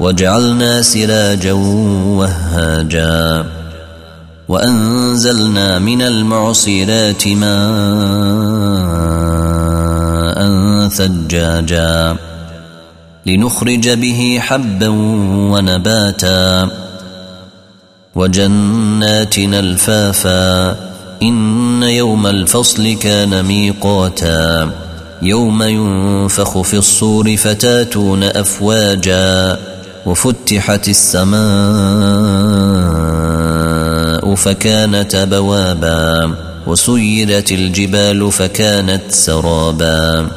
وجعلنا سراجا وهاجا وأنزلنا من المعصرات ماء ثجاجا لنخرج به حبا ونباتا وجنات الفافا إن يوم الفصل كان ميقاتا يوم ينفخ في الصور فتاتون أفواجا وفتحت السماء فكانت بوابا وسيرت الجبال فكانت سرابا.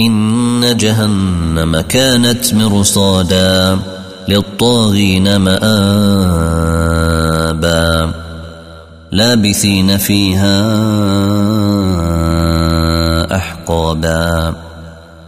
إن جهنم كانت مرصادا للطاغين مآبا. لابثين فيها أحقابا.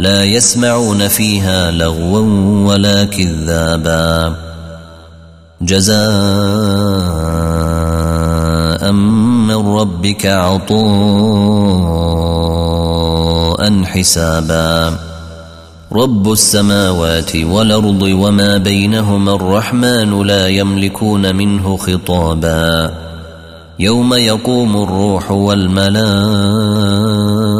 لا يسمعون فيها لغوا ولا كذابا. جزاء من ربك عطاء حسابا. رب السماوات والأرض وما بينهما الرحمن لا يملكون منه خطابا. يوم يقوم الروح والملائكة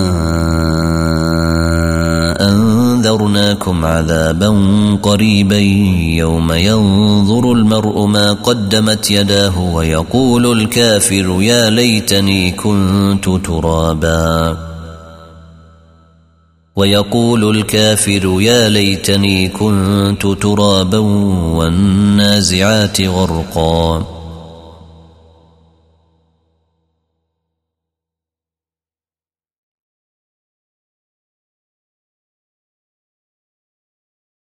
أنذرناكم عذابا قريبا يوم ينظر المرء ما قدمت يداه ويقول الكافر يا ليتني كنت ترابا ويقول الكافر يا ليتني كنت ترابا والنازعات غرقا